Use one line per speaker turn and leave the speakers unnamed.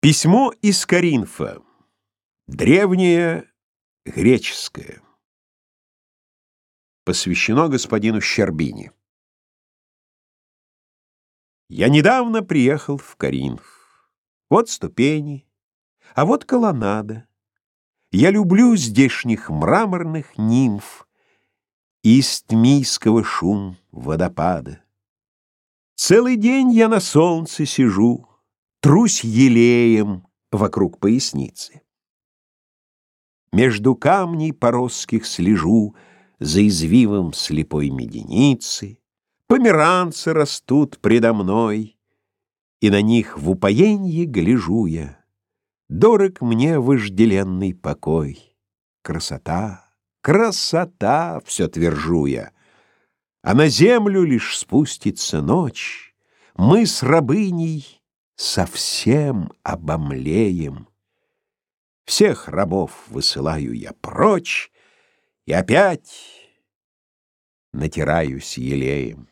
Письмо из Коринфа. Древнее греческое. Посвящено господину Щербини. Я недавно приехал в Коринф. Вот ступени, а вот колоннада. Я люблю здешних мраморных нимф и истмийского шум водопада. Целый день я на солнце сижу, Трусь елеем вокруг поясницы. Между камней поросских слежу За извивом слепой меденицы. Померанцы растут предо мной, И на них в упоенье гляжу я. Дорог мне вожделенный покой. Красота, красота, все твержу я. А на землю лишь спустится ночь. Мы с рабыней совсем обомлеем. Всех рабов высылаю я прочь и опять натираюсь елеем.